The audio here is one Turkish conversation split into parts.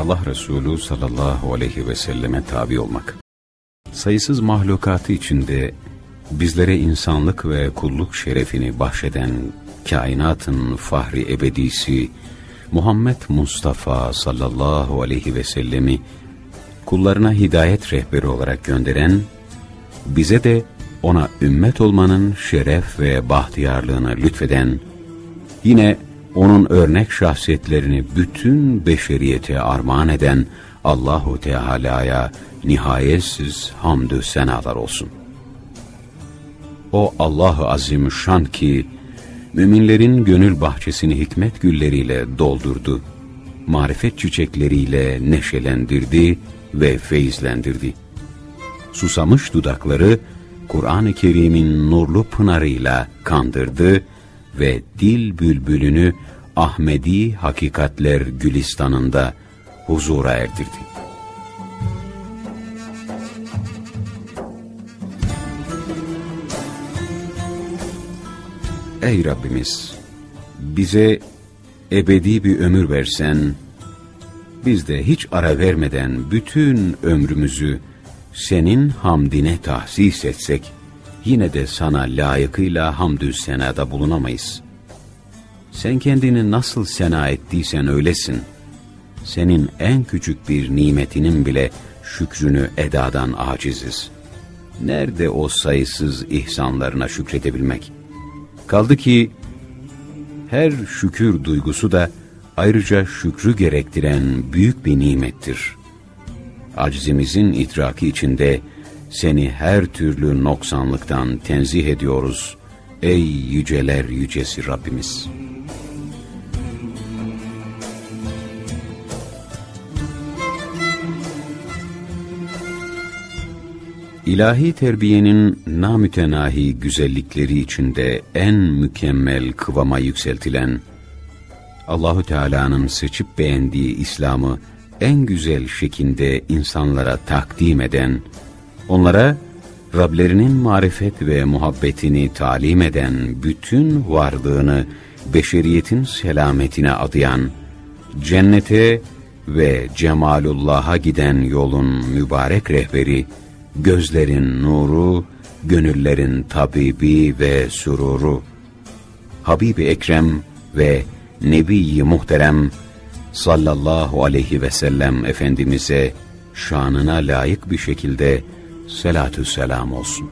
Allah Resulü sallallahu aleyhi ve selleme tabi olmak. Sayısız mahlukatı içinde bizlere insanlık ve kulluk şerefini bahşeden kainatın fahri ebedisi Muhammed Mustafa sallallahu aleyhi ve sellemi kullarına hidayet rehberi olarak gönderen, bize de ona ümmet olmanın şeref ve bahtiyarlığını lütfeden, yine onun örnek şahsiyetlerini bütün beşeriyete armağan eden Allahu Teala'ya nihayetsiz hamdü senalar olsun. O Allahu Azimüşşan ki müminlerin gönül bahçesini hikmet gülleriyle doldurdu, marifet çiçekleriyle neşelendirdi ve feyizlendirdi. Susamış dudakları Kur'an-ı Kerim'in nurlu pınarıyla kandırdı ve dil bülbülünü Ahmedi Hakikatler Gülistan'ında huzura erdirdi. Ey Rabbimiz! Bize ebedi bir ömür versen, biz de hiç ara vermeden bütün ömrümüzü senin hamdine tahsis etsek, yine de sana layıkıyla hamdü senada bulunamayız. Sen kendini nasıl sena ettiysen öylesin. Senin en küçük bir nimetinin bile şükrünü edadan aciziz. Nerede o sayısız ihsanlarına şükredebilmek? Kaldı ki her şükür duygusu da ayrıca şükrü gerektiren büyük bir nimettir. Acizimizin idraki içinde seni her türlü noksanlıktan tenzih ediyoruz. Ey yüceler yücesi Rabbimiz! İlahi terbiyenin namütenahi güzellikleri içinde en mükemmel kıvama yükseltilen, Allahu Teala'nın seçip beğendiği İslam'ı en güzel şekilde insanlara takdim eden, onlara Rablerinin marifet ve muhabbetini talim eden bütün varlığını beşeriyetin selametine adayan, cennete ve cemalullah'a giden yolun mübarek rehberi, gözlerin nuru, gönüllerin tabibi ve sururu, Habibi Ekrem ve Nebi-i Muhterem sallallahu aleyhi ve sellem Efendimiz'e şanına layık bir şekilde selatü selam olsun.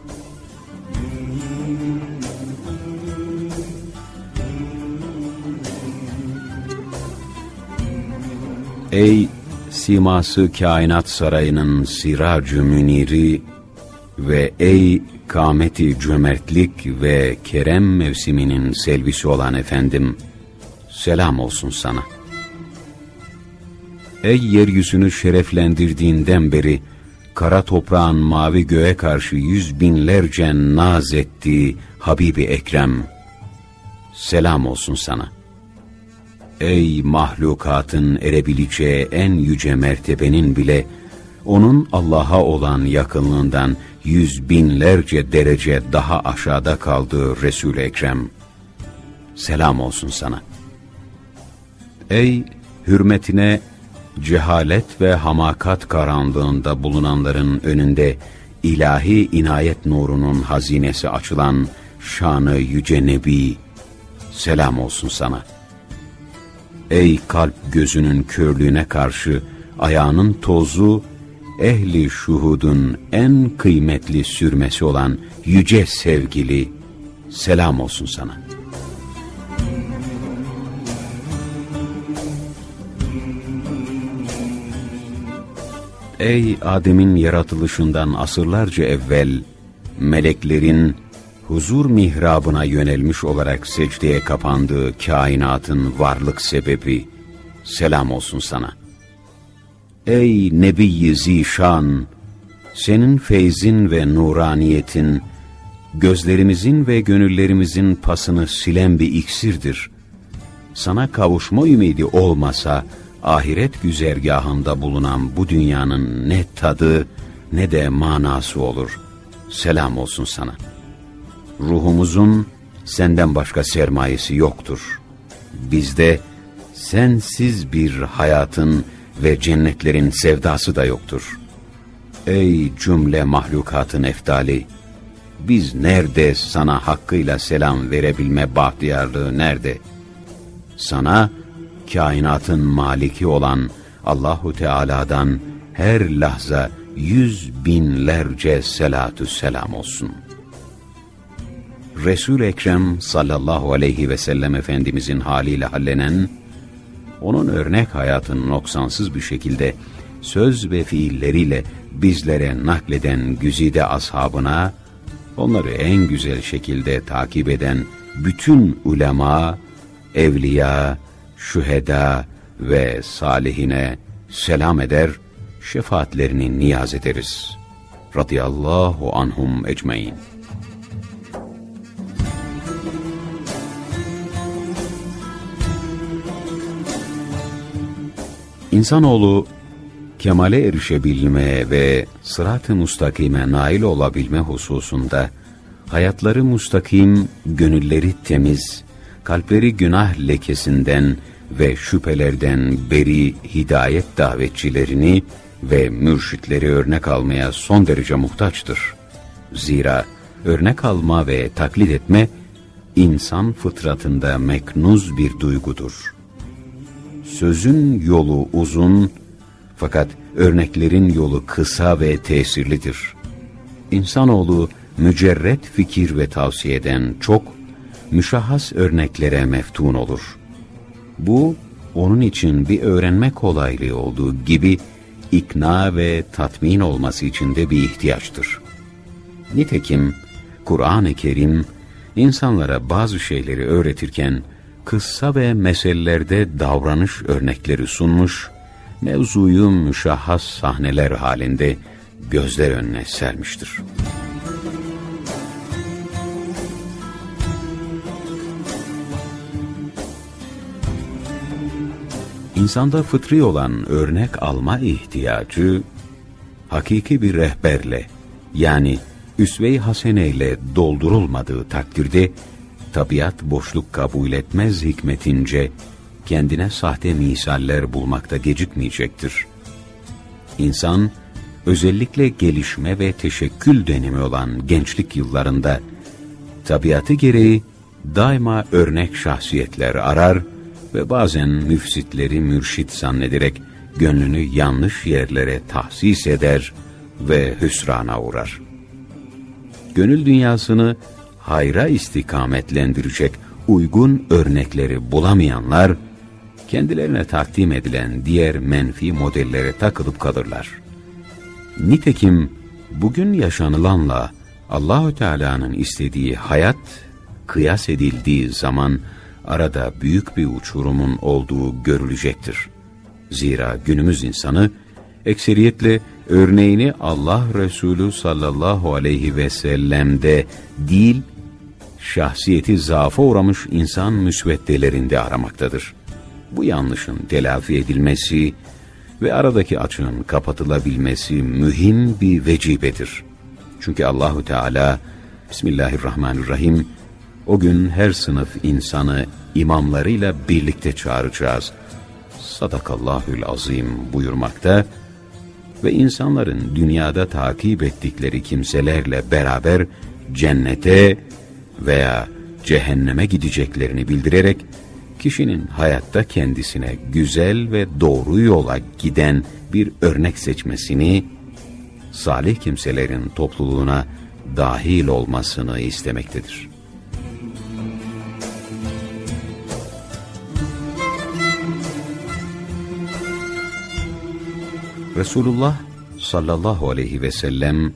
Ey siması kainat sarayının siracı müniri ve ey kâmeti cömertlik ve kerem mevsiminin selvisi olan efendim, selam olsun sana. Ey yeryüzünü şereflendirdiğinden beri, kara toprağın mavi göğe karşı yüz binlerce naz ettiği Habibi Ekrem, selam olsun sana. Ey mahlukatın erebileceği en yüce mertebenin bile, onun Allah'a olan yakınlığından yüz binlerce derece daha aşağıda kaldığı Resul-i Ekrem, selam olsun sana. Ey hürmetine cehalet ve hamakat karanlığında bulunanların önünde ilahi inayet nurunun hazinesi açılan şanı yüce Nebi, selam olsun sana. Ey kalp gözünün körlüğüne karşı ayağının tozu, ehli şuhudun en kıymetli sürmesi olan yüce sevgili, selam olsun sana.'' Ey Adem'in yaratılışından asırlarca evvel, meleklerin huzur mihrabına yönelmiş olarak secdeye kapandığı kainatın varlık sebebi, selam olsun sana. Ey Nebi-i Zişan, senin feyzin ve nuraniyetin, gözlerimizin ve gönüllerimizin pasını silen bir iksirdir. Sana kavuşma ümidi olmasa, ahiret güzergahında bulunan bu dünyanın ne tadı ne de manası olur. Selam olsun sana. Ruhumuzun senden başka sermayesi yoktur. Bizde sensiz bir hayatın ve cennetlerin sevdası da yoktur. Ey cümle mahlukatın eftali! Biz nerede sana hakkıyla selam verebilme bahtiyarlığı nerede? Sana kainatın maliki olan Allahu Teala'dan her lahza yüz binlerce selatü selam olsun. Resul Ekrem sallallahu aleyhi ve sellem Efendimizin haliyle hallenen, onun örnek hayatını noksansız bir şekilde söz ve fiilleriyle bizlere nakleden güzide ashabına, onları en güzel şekilde takip eden bütün ulema, evliya, şüheda ve salihine selam eder, şefaatlerini niyaz ederiz. Radiyallahu anhum ecmain. İnsanoğlu kemale erişebilme ve sırat-ı mustakime nail olabilme hususunda hayatları mustakim, gönülleri temiz, kalpleri günah lekesinden ve şüphelerden beri hidayet davetçilerini ve mürşitleri örnek almaya son derece muhtaçtır. Zira örnek alma ve taklit etme, insan fıtratında meknuz bir duygudur. Sözün yolu uzun, fakat örneklerin yolu kısa ve tesirlidir. İnsanoğlu mücerret fikir ve tavsiyeden çok, müşahhas örneklere meftun olur. Bu, onun için bir öğrenme kolaylığı olduğu gibi, ikna ve tatmin olması için de bir ihtiyaçtır. Nitekim Kur'an-ı Kerim insanlara bazı şeyleri öğretirken kıssa ve meselelerde davranış örnekleri sunmuş, mevzuyu müşahhas sahneler halinde gözler önüne sermiştir. İnsanda fıtri olan örnek alma ihtiyacı, hakiki bir rehberle, yani üsve-i hasene doldurulmadığı takdirde, tabiat boşluk kabul etmez hikmetince, kendine sahte misaller bulmakta gecikmeyecektir. İnsan, özellikle gelişme ve teşekkül dönemi olan gençlik yıllarında, tabiatı gereği daima örnek şahsiyetler arar ve bazen müfsitleri mürşit zannederek gönlünü yanlış yerlere tahsis eder ve hüsrana uğrar. Gönül dünyasını hayra istikametlendirecek uygun örnekleri bulamayanlar, kendilerine takdim edilen diğer menfi modellere takılıp kalırlar. Nitekim bugün yaşanılanla Allahü Teala'nın istediği hayat kıyas edildiği zaman arada büyük bir uçurumun olduğu görülecektir. Zira günümüz insanı ekseriyetle örneğini Allah Resulü sallallahu aleyhi ve sellem'de değil, şahsiyeti zaafa uğramış insan müsveddelerinde aramaktadır. Bu yanlışın telafi edilmesi ve aradaki açığın kapatılabilmesi mühim bir vecibedir. Çünkü Allahu Teala Bismillahirrahmanirrahim o gün her sınıf insanı imamlarıyla birlikte çağıracağız. Sadakallahül azim buyurmakta ve insanların dünyada takip ettikleri kimselerle beraber cennete veya cehenneme gideceklerini bildirerek kişinin hayatta kendisine güzel ve doğru yola giden bir örnek seçmesini, salih kimselerin topluluğuna dahil olmasını istemektedir. Resulullah sallallahu aleyhi ve sellem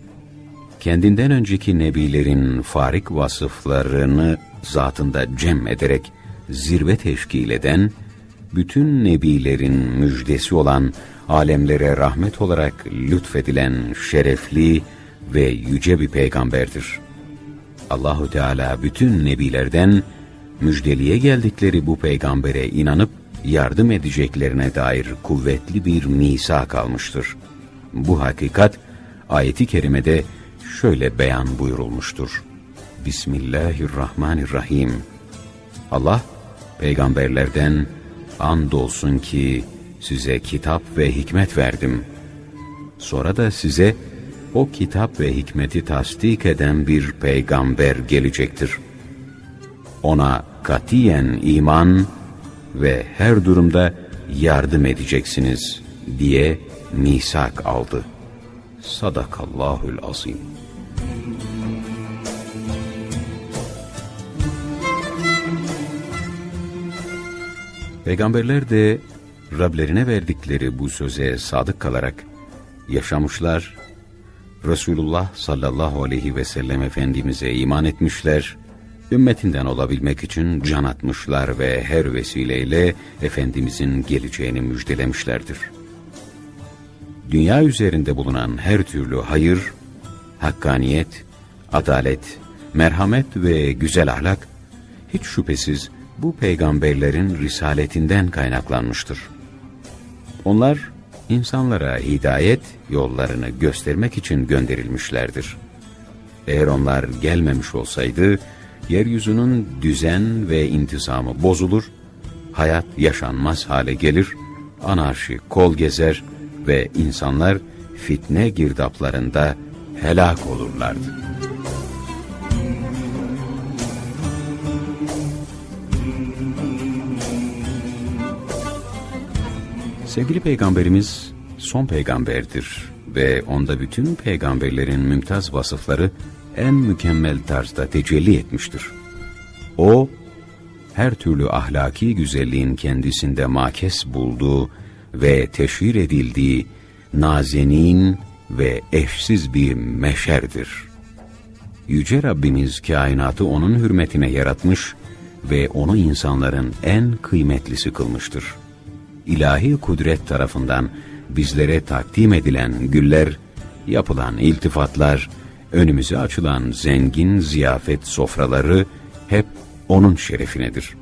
kendinden önceki nebilerin farik vasıflarını zatında cem ederek zirve teşkil eden, bütün nebilerin müjdesi olan alemlere rahmet olarak lütfedilen şerefli ve yüce bir peygamberdir. Allahu Teala bütün nebilerden müjdeliye geldikleri bu peygambere inanıp yardım edeceklerine dair kuvvetli bir misak almıştır. Bu hakikat ayeti kerimede şöyle beyan buyurulmuştur. Bismillahirrahmanirrahim. Allah peygamberlerden andolsun ki size kitap ve hikmet verdim. Sonra da size o kitap ve hikmeti tasdik eden bir peygamber gelecektir. Ona katiyen iman ve her durumda yardım edeceksiniz diye misak aldı. Sadakallahül azim. Peygamberler de Rablerine verdikleri bu söze sadık kalarak yaşamışlar, Resulullah sallallahu aleyhi ve sellem Efendimiz'e iman etmişler, ümmetinden olabilmek için can atmışlar ve her vesileyle Efendimiz'in geleceğini müjdelemişlerdir. Dünya üzerinde bulunan her türlü hayır, hakkaniyet, adalet, merhamet ve güzel ahlak, hiç şüphesiz bu peygamberlerin risaletinden kaynaklanmıştır. Onlar, insanlara hidayet yollarını göstermek için gönderilmişlerdir. Eğer onlar gelmemiş olsaydı, yeryüzünün düzen ve intizamı bozulur, hayat yaşanmaz hale gelir, anarşi kol gezer ve insanlar fitne girdaplarında helak olurlardı. Sevgili Peygamberimiz son peygamberdir ve onda bütün peygamberlerin mümtaz vasıfları en mükemmel tarzda tecelli etmiştir. O, her türlü ahlaki güzelliğin kendisinde makes bulduğu ve teşhir edildiği nazenin ve eşsiz bir meşerdir. Yüce Rabbimiz kainatı onun hürmetine yaratmış ve onu insanların en kıymetlisi kılmıştır. İlahi kudret tarafından bizlere takdim edilen güller, yapılan iltifatlar, önümüze açılan zengin ziyafet sofraları hep onun şerefinedir.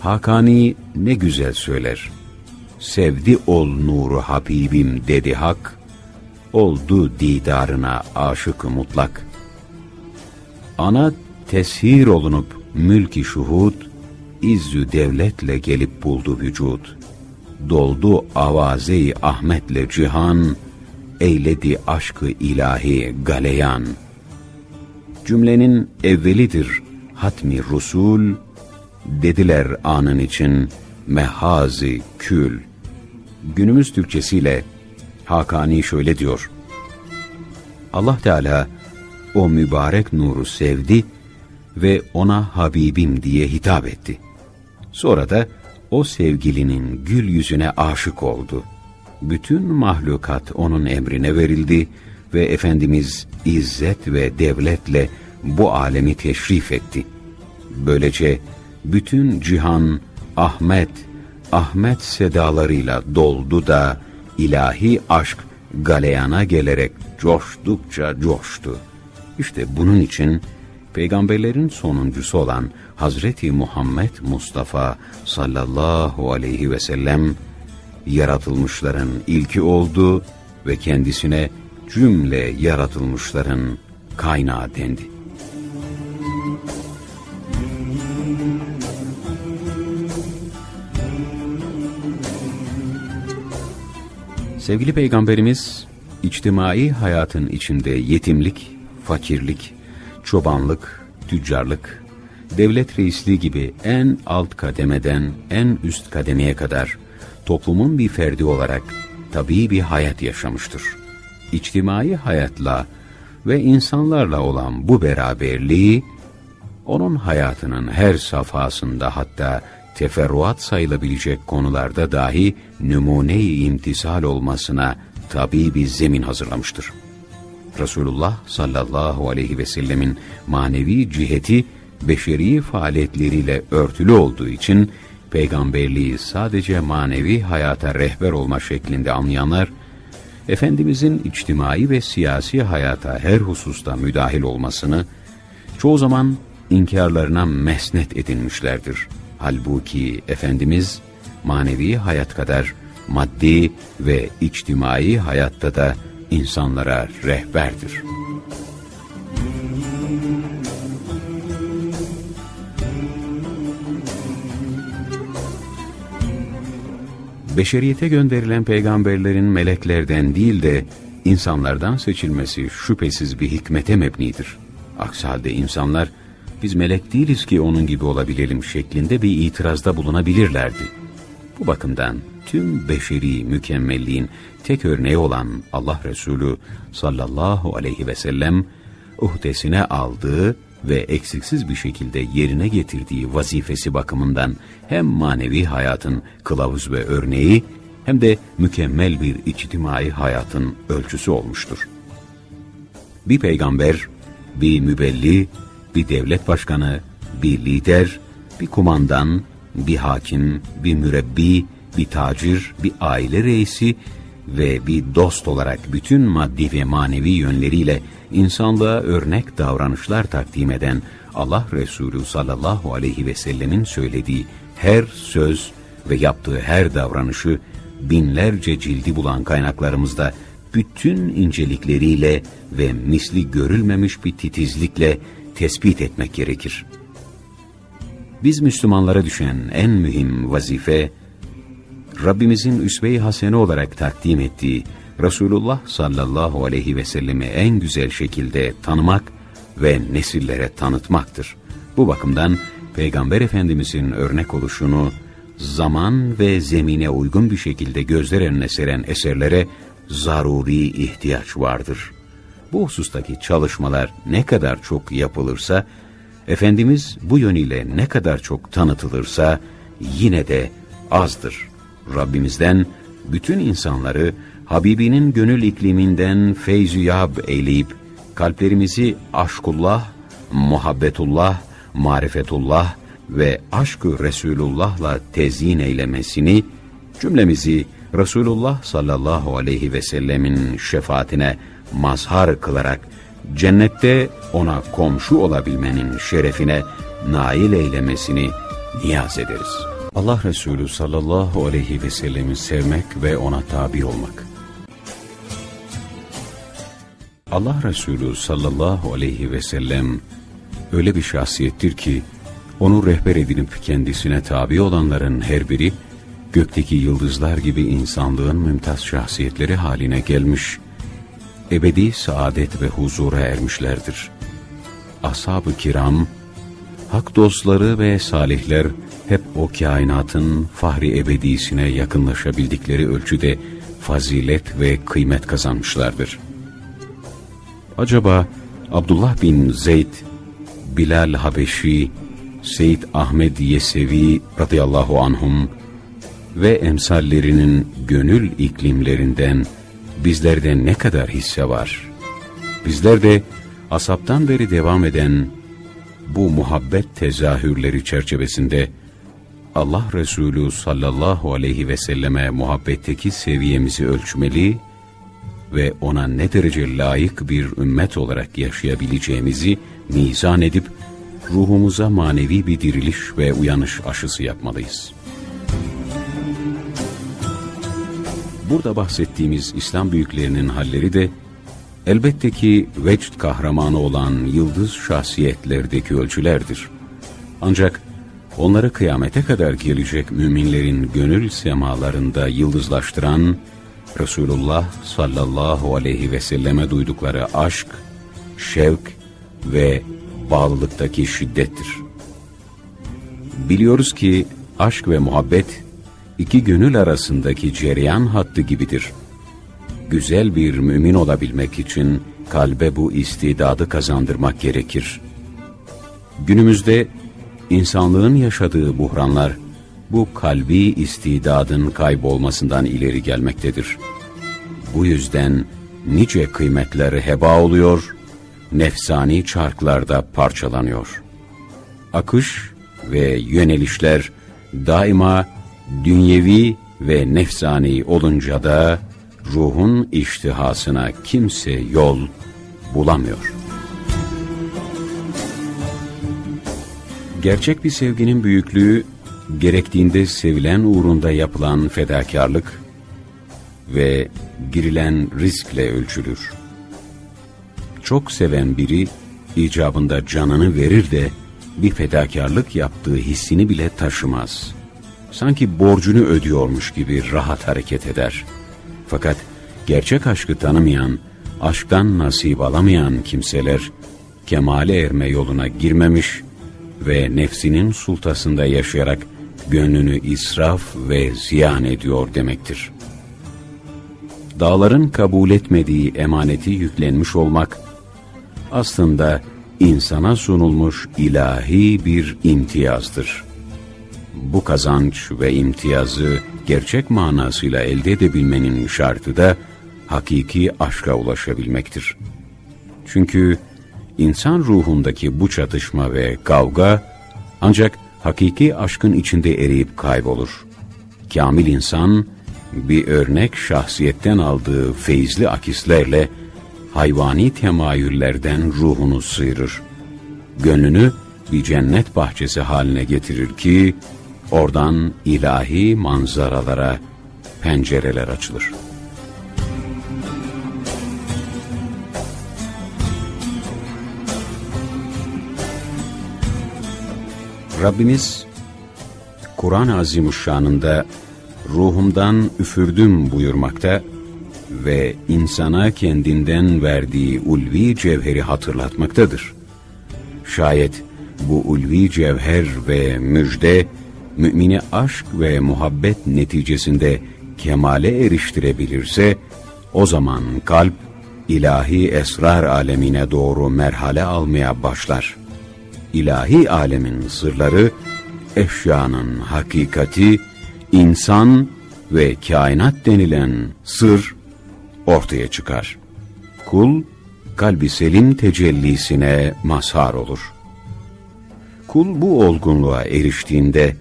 Hakani ne güzel söyler. Sevdi ol nuru Habibim dedi hak, oldu didarına aşık mutlak. Ana teshir olunup mülki şuhud, izzü devletle gelip buldu vücut. Doldu avaze-i Ahmet'le cihan, eyledi aşkı ilahi galeyan. Cümlenin evvelidir hatmi rusul, dediler anın için mehazi kül. Günümüz Türkçesiyle Hakani şöyle diyor. Allah Teala o mübarek nuru sevdi ve ona Habibim diye hitap etti. Sonra da o sevgilinin gül yüzüne aşık oldu. Bütün mahlukat onun emrine verildi ve Efendimiz izzet ve devletle bu alemi teşrif etti. Böylece bütün cihan Ahmet, Ahmet sedalarıyla doldu da ilahi aşk galeyana gelerek coştukça coştu. İşte bunun için peygamberlerin sonuncusu olan Hazreti Muhammed Mustafa sallallahu aleyhi ve sellem yaratılmışların ilki oldu ve kendisine cümle yaratılmışların kaynağı dendi. Sevgili Peygamberimiz, içtimai hayatın içinde yetimlik, fakirlik, çobanlık, tüccarlık, devlet reisliği gibi en alt kademeden en üst kademeye kadar toplumun bir ferdi olarak tabii bir hayat yaşamıştır. İçtimai hayatla ve insanlarla olan bu beraberliği, onun hayatının her safhasında hatta teferruat sayılabilecek konularda dahi numune-i imtisal olmasına tabi bir zemin hazırlamıştır. Resulullah sallallahu aleyhi ve sellemin manevi ciheti beşeri faaliyetleriyle örtülü olduğu için peygamberliği sadece manevi hayata rehber olma şeklinde anlayanlar, Efendimizin içtimai ve siyasi hayata her hususta müdahil olmasını çoğu zaman inkarlarına mesnet edinmişlerdir. Halbuki Efendimiz manevi hayat kadar maddi ve içtimai hayatta da insanlara rehberdir. Beşeriyete gönderilen peygamberlerin meleklerden değil de insanlardan seçilmesi şüphesiz bir hikmete mebnidir. Aksi halde insanlar, biz melek değiliz ki onun gibi olabilelim şeklinde bir itirazda bulunabilirlerdi. Bu bakımdan tüm beşeri mükemmelliğin tek örneği olan Allah Resulü sallallahu aleyhi ve sellem, uhdesine aldığı ve eksiksiz bir şekilde yerine getirdiği vazifesi bakımından hem manevi hayatın kılavuz ve örneği hem de mükemmel bir içtimai hayatın ölçüsü olmuştur. Bir peygamber, bir mübelli, bir devlet başkanı, bir lider, bir kumandan, bir hakim, bir mürebbi, bir tacir, bir aile reisi ve bir dost olarak bütün maddi ve manevi yönleriyle insanlığa örnek davranışlar takdim eden Allah Resulü sallallahu aleyhi ve sellemin söylediği her söz ve yaptığı her davranışı binlerce cildi bulan kaynaklarımızda bütün incelikleriyle ve misli görülmemiş bir titizlikle tespit etmek gerekir. Biz Müslümanlara düşen en mühim vazife, Rabbimizin üsve-i hasene olarak takdim ettiği Resulullah sallallahu aleyhi ve sellemi en güzel şekilde tanımak ve nesillere tanıtmaktır. Bu bakımdan Peygamber Efendimizin örnek oluşunu zaman ve zemine uygun bir şekilde gözler önüne seren eserlere zaruri ihtiyaç vardır. Bu husustaki çalışmalar ne kadar çok yapılırsa, Efendimiz bu yönüyle ne kadar çok tanıtılırsa yine de azdır. Rabbimizden bütün insanları Habibinin gönül ikliminden feyzü yab eyleyip, kalplerimizi aşkullah, muhabbetullah, marifetullah ve aşkı Resulullah'la tezyin eylemesini, cümlemizi Resulullah sallallahu aleyhi ve sellemin şefaatine mazhar kılarak, cennette ona komşu olabilmenin şerefine nail eylemesini niyaz ederiz. Allah Resulü sallallahu aleyhi ve sellemi sevmek ve ona tabi olmak. Allah Resulü sallallahu aleyhi ve sellem öyle bir şahsiyettir ki, onu rehber edinip kendisine tabi olanların her biri, gökteki yıldızlar gibi insanlığın mümtaz şahsiyetleri haline gelmiş, ebedi saadet ve huzura ermişlerdir. Ashab-ı kiram, hak dostları ve salihler hep o kainatın fahri ebedisine yakınlaşabildikleri ölçüde fazilet ve kıymet kazanmışlardır. Acaba Abdullah bin Zeyd, Bilal Habeşi, Seyyid Ahmed Yesevi radıyallahu anhum ve emsallerinin gönül iklimlerinden bizlerde ne kadar hisse var? Bizler de asaptan beri devam eden bu muhabbet tezahürleri çerçevesinde Allah Resulü sallallahu aleyhi ve selleme muhabbetteki seviyemizi ölçmeli ve ona ne derece layık bir ümmet olarak yaşayabileceğimizi mizan edip ruhumuza manevi bir diriliş ve uyanış aşısı yapmalıyız. Burada bahsettiğimiz İslam büyüklerinin halleri de elbette ki vecd kahramanı olan yıldız şahsiyetlerdeki ölçülerdir. Ancak onları kıyamete kadar gelecek müminlerin gönül semalarında yıldızlaştıran Resulullah sallallahu aleyhi ve selleme duydukları aşk, şevk ve bağlılıktaki şiddettir. Biliyoruz ki aşk ve muhabbet iki gönül arasındaki cereyan hattı gibidir. Güzel bir mümin olabilmek için kalbe bu istidadı kazandırmak gerekir. Günümüzde insanlığın yaşadığı buhranlar bu kalbi istidadın kaybolmasından ileri gelmektedir. Bu yüzden nice kıymetleri heba oluyor, nefsani çarklarda parçalanıyor. Akış ve yönelişler daima dünyevi ve nefsani olunca da ruhun iştihasına kimse yol bulamıyor. Gerçek bir sevginin büyüklüğü gerektiğinde sevilen uğrunda yapılan fedakarlık ve girilen riskle ölçülür. Çok seven biri icabında canını verir de bir fedakarlık yaptığı hissini bile taşımaz. sanki borcunu ödüyormuş gibi rahat hareket eder. Fakat gerçek aşkı tanımayan, aşktan nasip alamayan kimseler, kemale erme yoluna girmemiş ve nefsinin sultasında yaşayarak gönlünü israf ve ziyan ediyor demektir. Dağların kabul etmediği emaneti yüklenmiş olmak, aslında insana sunulmuş ilahi bir imtiyazdır. Bu kazanç ve imtiyazı gerçek manasıyla elde edebilmenin şartı da hakiki aşka ulaşabilmektir. Çünkü insan ruhundaki bu çatışma ve kavga ancak hakiki aşkın içinde eriyip kaybolur. Kamil insan bir örnek şahsiyetten aldığı feyizli akislerle hayvani temayüllerden ruhunu sıyırır. Gönlünü bir cennet bahçesi haline getirir ki oradan ilahi manzaralara pencereler açılır. Rabbimiz Kur'an-ı Azimuşşan'ında ruhumdan üfürdüm buyurmakta ve insana kendinden verdiği ulvi cevheri hatırlatmaktadır. Şayet bu ulvi cevher ve müjde, mümini aşk ve muhabbet neticesinde kemale eriştirebilirse, o zaman kalp, ilahi esrar alemine doğru merhale almaya başlar. İlahi alemin sırları, eşyanın hakikati, insan ve kainat denilen sır ortaya çıkar. Kul, kalbi selim tecellisine mazhar olur. Kul bu olgunluğa eriştiğinde,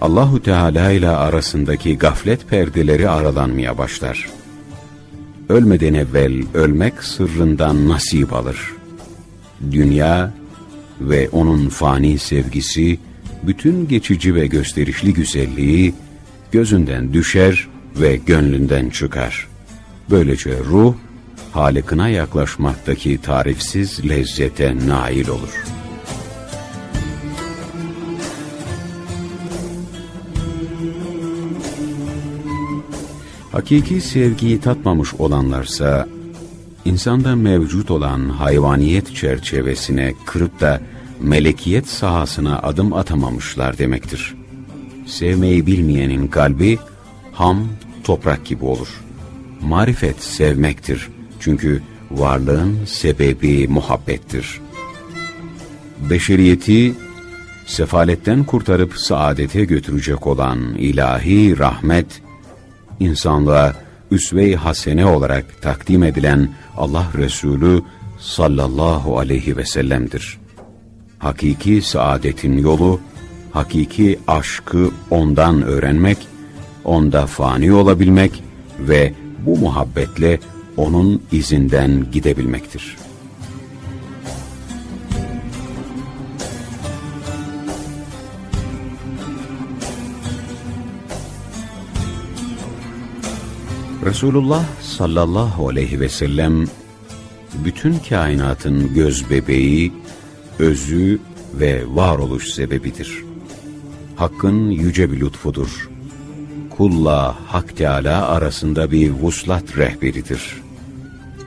Allahu Teala ile arasındaki gaflet perdeleri aralanmaya başlar. Ölmeden evvel ölmek sırrından nasip alır. Dünya ve onun fani sevgisi, bütün geçici ve gösterişli güzelliği gözünden düşer ve gönlünden çıkar. Böylece ruh, Halık'ına yaklaşmaktaki tarifsiz lezzete nail olur. Hakiki sevgiyi tatmamış olanlarsa, insanda mevcut olan hayvaniyet çerçevesine kırıp da melekiyet sahasına adım atamamışlar demektir. Sevmeyi bilmeyenin kalbi ham toprak gibi olur. Marifet sevmektir. Çünkü varlığın sebebi muhabbettir. Beşeriyeti sefaletten kurtarıp saadete götürecek olan ilahi rahmet, insanlığa üsve-i hasene olarak takdim edilen Allah Resulü sallallahu aleyhi ve sellem'dir. Hakiki saadetin yolu, hakiki aşkı ondan öğrenmek, onda fani olabilmek ve bu muhabbetle onun izinden gidebilmektir. Resulullah sallallahu aleyhi ve sellem bütün kainatın göz bebeği, özü ve varoluş sebebidir. Hakkın yüce bir lütfudur. Kulla Hak Teala arasında bir vuslat rehberidir.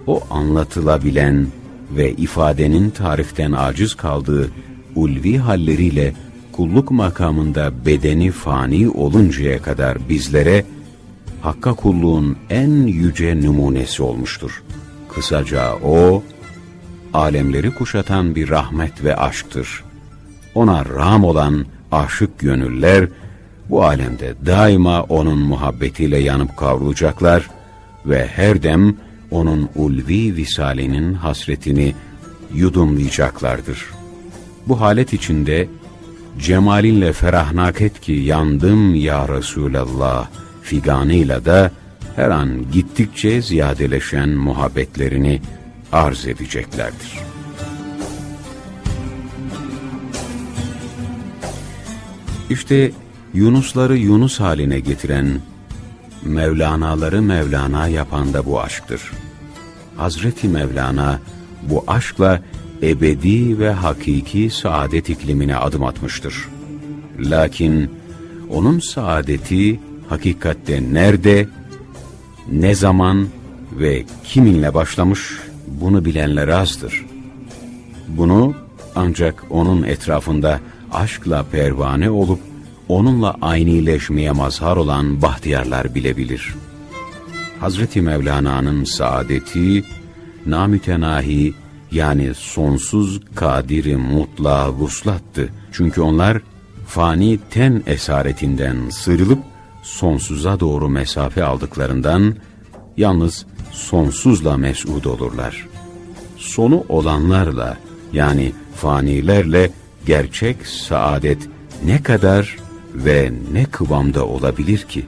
O anlatılabilen ve ifadenin tariften aciz kaldığı ulvi halleriyle kulluk makamında bedeni fani oluncaya kadar bizlere Hakka kulluğun en yüce numunesi olmuştur. Kısaca o, alemleri kuşatan bir rahmet ve aşktır. Ona ram olan aşık gönüller, bu alemde daima onun muhabbetiyle yanıp kavrulacaklar ve her dem onun ulvi visalinin hasretini yudumlayacaklardır. Bu halet içinde cemalinle ferahnak et ki yandım ya Resulallah figanıyla da her an gittikçe ziyadeleşen muhabbetlerini arz edeceklerdir. İşte Yunusları Yunus haline getiren, Mevlana'ları Mevlana yapan da bu aşktır. Hazreti Mevlana bu aşkla ebedi ve hakiki saadet iklimine adım atmıştır. Lakin onun saadeti hakikatte nerede, ne zaman ve kiminle başlamış bunu bilenler azdır. Bunu ancak onun etrafında aşkla pervane olup onunla aynileşmeye mazhar olan bahtiyarlar bilebilir. Hazreti Mevlana'nın saadeti namütenahi yani sonsuz kadiri mutla vuslattı. Çünkü onlar fani ten esaretinden sıyrılıp sonsuza doğru mesafe aldıklarından yalnız sonsuzla mes'ud olurlar. Sonu olanlarla yani fanilerle gerçek saadet ne kadar ve ne kıvamda olabilir ki?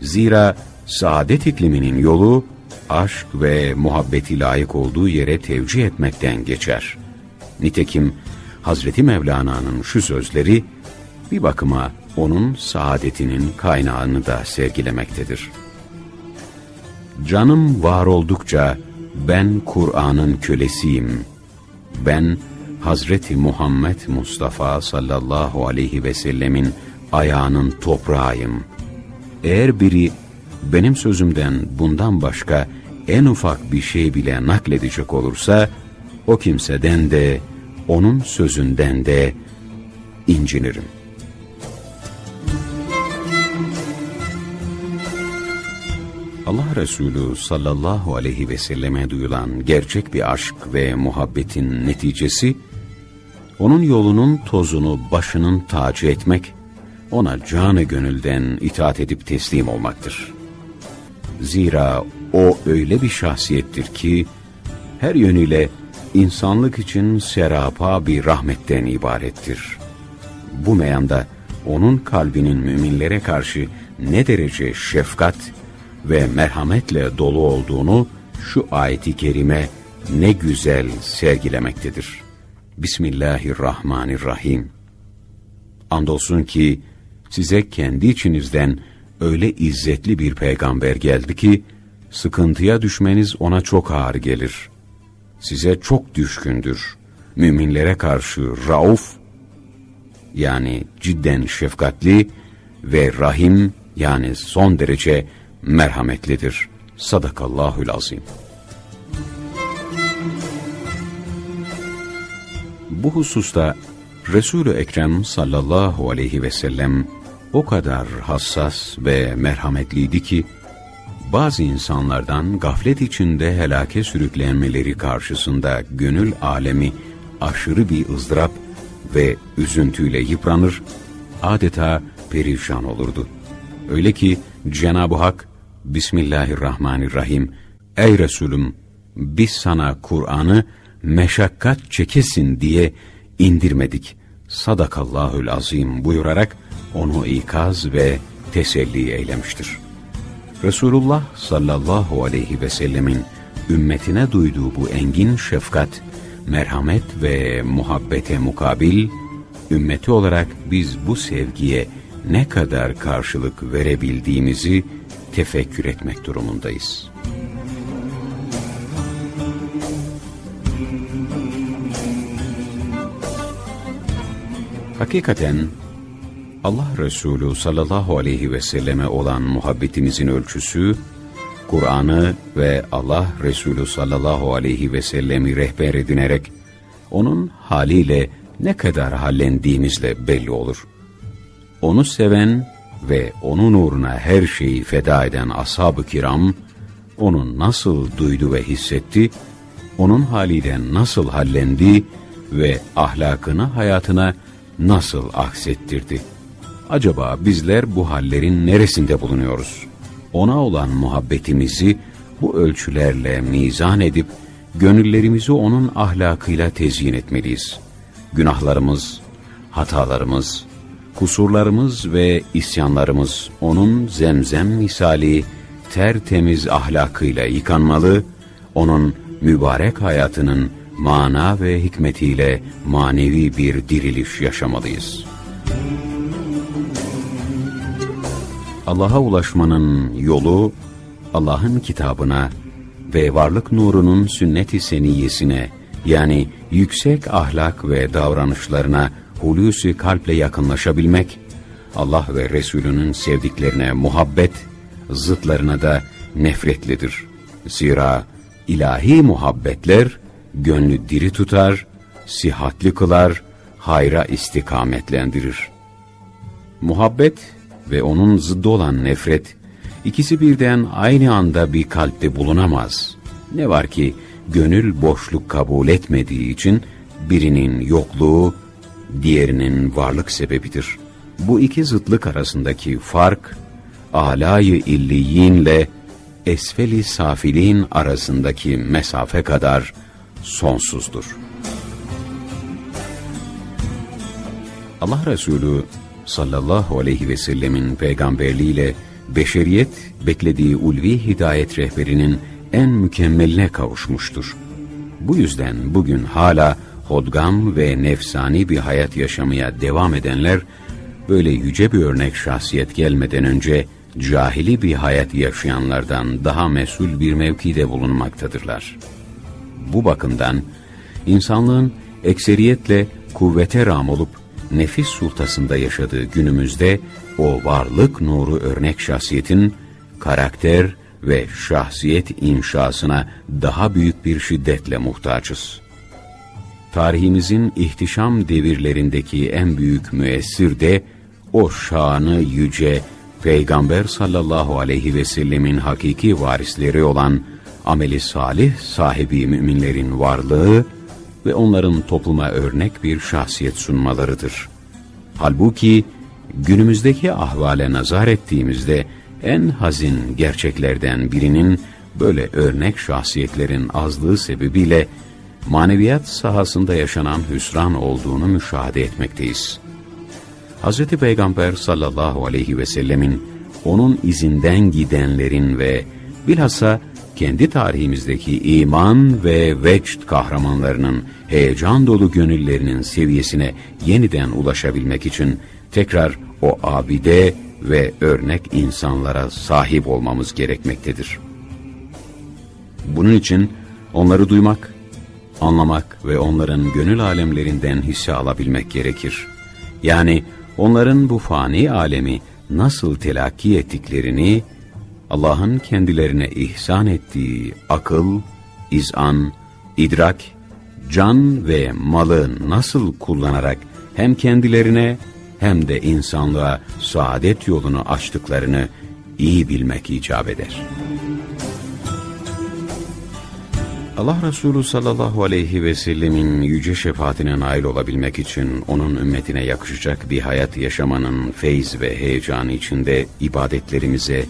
Zira saadet ikliminin yolu aşk ve muhabbeti layık olduğu yere tevcih etmekten geçer. Nitekim Hazreti Mevlana'nın şu sözleri bir bakıma onun saadetinin kaynağını da sergilemektedir. Canım var oldukça ben Kur'an'ın kölesiyim. Ben Hazreti Muhammed Mustafa sallallahu aleyhi ve sellemin ayağının toprağıyım. Eğer biri benim sözümden bundan başka en ufak bir şey bile nakledecek olursa, o kimseden de, onun sözünden de incinirim. Allah Resulü sallallahu aleyhi ve selleme duyulan gerçek bir aşk ve muhabbetin neticesi, onun yolunun tozunu başının tacı etmek, ona canı gönülden itaat edip teslim olmaktır. Zira o öyle bir şahsiyettir ki, her yönüyle insanlık için serapa bir rahmetten ibarettir. Bu meyanda onun kalbinin müminlere karşı ne derece şefkat ve merhametle dolu olduğunu şu ayeti kerime ne güzel sergilemektedir. Bismillahirrahmanirrahim. Andolsun ki size kendi içinizden öyle izzetli bir peygamber geldi ki, sıkıntıya düşmeniz ona çok ağır gelir. Size çok düşkündür. Müminlere karşı rauf, yani cidden şefkatli ve rahim, yani son derece merhametlidir. Sadakallahül azim. Bu hususta Resul-ü Ekrem sallallahu aleyhi ve sellem o kadar hassas ve merhametliydi ki, bazı insanlardan gaflet içinde helake sürüklenmeleri karşısında gönül alemi aşırı bir ızdırap ve üzüntüyle yıpranır, adeta perişan olurdu. Öyle ki Cenab-ı Hak, Bismillahirrahmanirrahim, Ey Resulüm, biz sana Kur'an'ı meşakkat çekesin diye indirmedik. Sadakallahül azim buyurarak onu ikaz ve teselli eylemiştir. Resulullah sallallahu aleyhi ve sellemin ümmetine duyduğu bu engin şefkat, merhamet ve muhabbete mukabil, ümmeti olarak biz bu sevgiye ne kadar karşılık verebildiğimizi tefekkür etmek durumundayız. Hakikaten Allah Resulü sallallahu aleyhi ve selleme olan muhabbetimizin ölçüsü, Kur'an'ı ve Allah Resulü sallallahu aleyhi ve sellemi rehber edinerek, onun haliyle ne kadar hallendiğimizle belli olur. Onu seven ve onun uğruna her şeyi feda eden ashab-ı kiram, onu nasıl duydu ve hissetti, onun haliyle nasıl hallendi ve ahlakını hayatına nasıl aksettirdi? Acaba bizler bu hallerin neresinde bulunuyoruz? Ona olan muhabbetimizi bu ölçülerle mizan edip, gönüllerimizi onun ahlakıyla tezyin etmeliyiz. Günahlarımız, hatalarımız, kusurlarımız ve isyanlarımız onun zemzem misali tertemiz ahlakıyla yıkanmalı, onun mübarek hayatının mana ve hikmetiyle manevi bir diriliş yaşamalıyız. Allah'a ulaşmanın yolu, Allah'ın kitabına ve varlık nurunun sünnet-i seniyesine, yani yüksek ahlak ve davranışlarına hulusi kalple yakınlaşabilmek, Allah ve Resulünün sevdiklerine muhabbet, zıtlarına da nefretlidir. Zira ilahi muhabbetler gönlü diri tutar, sihatli kılar, hayra istikametlendirir. Muhabbet ve onun zıddı olan nefret, ikisi birden aynı anda bir kalpte bulunamaz. Ne var ki gönül boşluk kabul etmediği için birinin yokluğu, diğerinin varlık sebebidir. Bu iki zıtlık arasındaki fark, alayı illiyinle esfeli safilin arasındaki mesafe kadar sonsuzdur. Allah Resulü sallallahu aleyhi ve sellemin peygamberliğiyle beşeriyet beklediği ulvi hidayet rehberinin en mükemmeline kavuşmuştur. Bu yüzden bugün hala hodgam ve nefsani bir hayat yaşamaya devam edenler, böyle yüce bir örnek şahsiyet gelmeden önce cahili bir hayat yaşayanlardan daha mesul bir mevkide bulunmaktadırlar. Bu bakımdan insanlığın ekseriyetle kuvvete ram olup nefis sultasında yaşadığı günümüzde o varlık nuru örnek şahsiyetin karakter ve şahsiyet inşasına daha büyük bir şiddetle muhtaçız. Tarihimizin ihtişam devirlerindeki en büyük müessir de o şanı yüce Peygamber sallallahu aleyhi ve sellemin hakiki varisleri olan ameli salih sahibi müminlerin varlığı ve onların topluma örnek bir şahsiyet sunmalarıdır. Halbuki günümüzdeki ahvale nazar ettiğimizde en hazin gerçeklerden birinin böyle örnek şahsiyetlerin azlığı sebebiyle maneviyat sahasında yaşanan hüsran olduğunu müşahede etmekteyiz. Hz. Peygamber sallallahu aleyhi ve sellemin onun izinden gidenlerin ve bilhassa kendi tarihimizdeki iman ve vecd kahramanlarının heyecan dolu gönüllerinin seviyesine yeniden ulaşabilmek için tekrar o abide ve örnek insanlara sahip olmamız gerekmektedir. Bunun için onları duymak, anlamak ve onların gönül alemlerinden hisse alabilmek gerekir. Yani onların bu fani alemi nasıl telakki ettiklerini, Allah'ın kendilerine ihsan ettiği akıl, izan, idrak, can ve malı nasıl kullanarak hem kendilerine hem de insanlığa saadet yolunu açtıklarını iyi bilmek icap eder. Allah Resulü sallallahu aleyhi ve sellemin yüce şefaatine nail olabilmek için onun ümmetine yakışacak bir hayat yaşamanın feyz ve heyecanı içinde ibadetlerimize,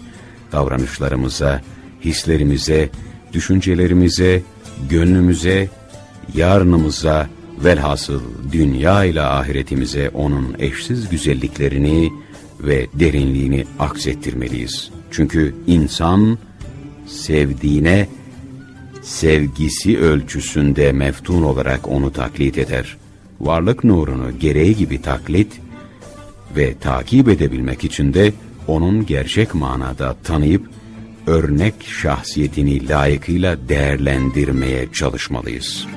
davranışlarımıza, hislerimize, düşüncelerimize, gönlümüze, yarınımıza, velhasıl dünya ile ahiretimize onun eşsiz güzelliklerini ve derinliğini aksettirmeliyiz. Çünkü insan sevdiğine sevgisi ölçüsünde meftun olarak onu taklit eder. Varlık nurunu gereği gibi taklit ve takip edebilmek için de onun gerçek manada tanıyıp örnek şahsiyetini layıkıyla değerlendirmeye çalışmalıyız.